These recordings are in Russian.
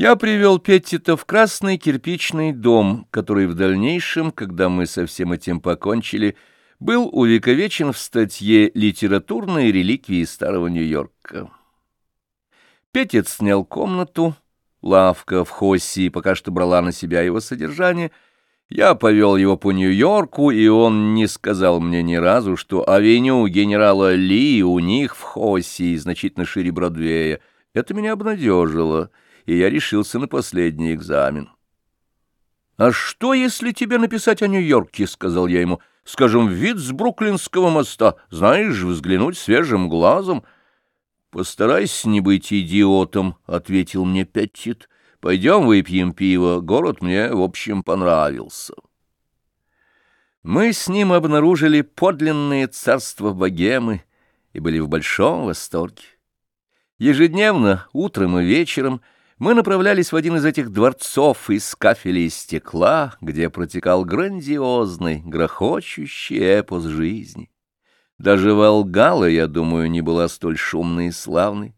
Я привел Петтита в красный кирпичный дом, который в дальнейшем, когда мы со всем этим покончили, был увековечен в статье «Литературные реликвии Старого Нью-Йорка». Петтит снял комнату, лавка в Хосси пока что брала на себя его содержание. Я повел его по Нью-Йорку, и он не сказал мне ни разу, что авеню генерала Ли у них в Хосси значительно шире Бродвея. Это меня обнадежило и я решился на последний экзамен. «А что, если тебе написать о Нью-Йорке?» — сказал я ему. «Скажем, вид с Бруклинского моста. Знаешь, взглянуть свежим глазом». «Постарайся не быть идиотом», — ответил мне Петтит. «Пойдем выпьем пиво. Город мне, в общем, понравился». Мы с ним обнаружили подлинное царство богемы и были в большом восторге. Ежедневно, утром и вечером — мы направлялись в один из этих дворцов из кафеля и стекла, где протекал грандиозный, грохочущий эпос жизни. Даже Волгала, я думаю, не была столь шумной и славной.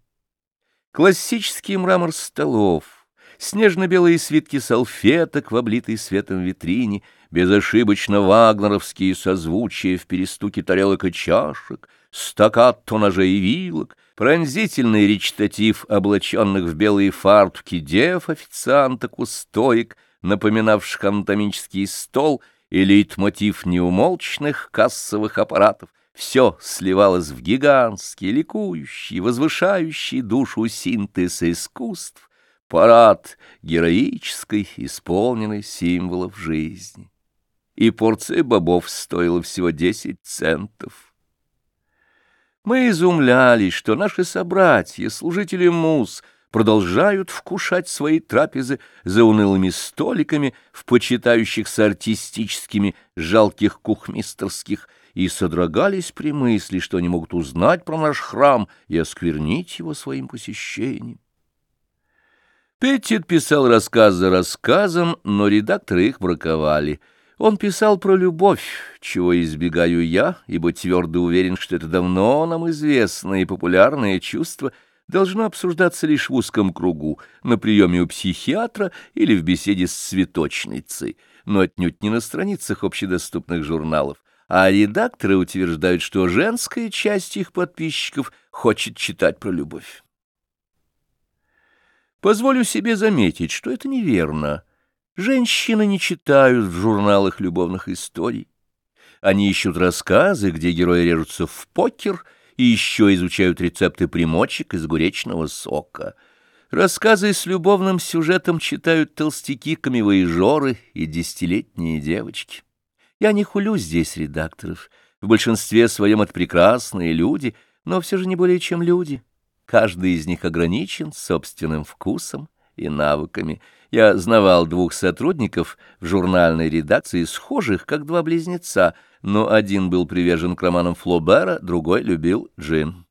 Классический мрамор столов, снежно-белые свитки салфеток в облитой светом витрине, безошибочно вагнеровские созвучия в перестуке тарелок и чашек, стаккато ножей и вилок, пронзительный речитатив облаченных в белые фартуки дев официанток у стоек, напоминавших анатомический стол, и лейтмотив неумолчных кассовых аппаратов, все сливалось в гигантский, ликующий, возвышающий душу синтез искусств, парад героической, исполненный символов жизни. И порция бобов стоила всего десять центов. Мы изумлялись, что наши собратья, служители мус, продолжают вкушать свои трапезы за унылыми столиками в почитающихся артистическими жалких кухмистерских и содрогались при мысли, что они могут узнать про наш храм и осквернить его своим посещением. Петтит писал рассказ за рассказом, но редакторы их браковали — он писал про любовь, чего избегаю я, ибо твердо уверен, что это давно нам известное и популярное чувство должно обсуждаться лишь в узком кругу, на приеме у психиатра или в беседе с цветочницей, но отнюдь не на страницах общедоступных журналов. А редакторы утверждают, что женская часть их подписчиков хочет читать про любовь. Позволю себе заметить, что это неверно. Женщины не читают в журналах любовных историй. Они ищут рассказы, где герои режутся в покер, и еще изучают рецепты примочек из гуречного сока. Рассказы с любовным сюжетом читают толстяки, камевоежоры и десятилетние девочки. Я не хулю здесь редакторов. В большинстве своем это прекрасные люди, но все же не более чем люди. Каждый из них ограничен собственным вкусом и навыками — я знавал двух сотрудников в журнальной редакции, схожих, как два близнеца, но один был привержен к романам Флобера, другой любил джин.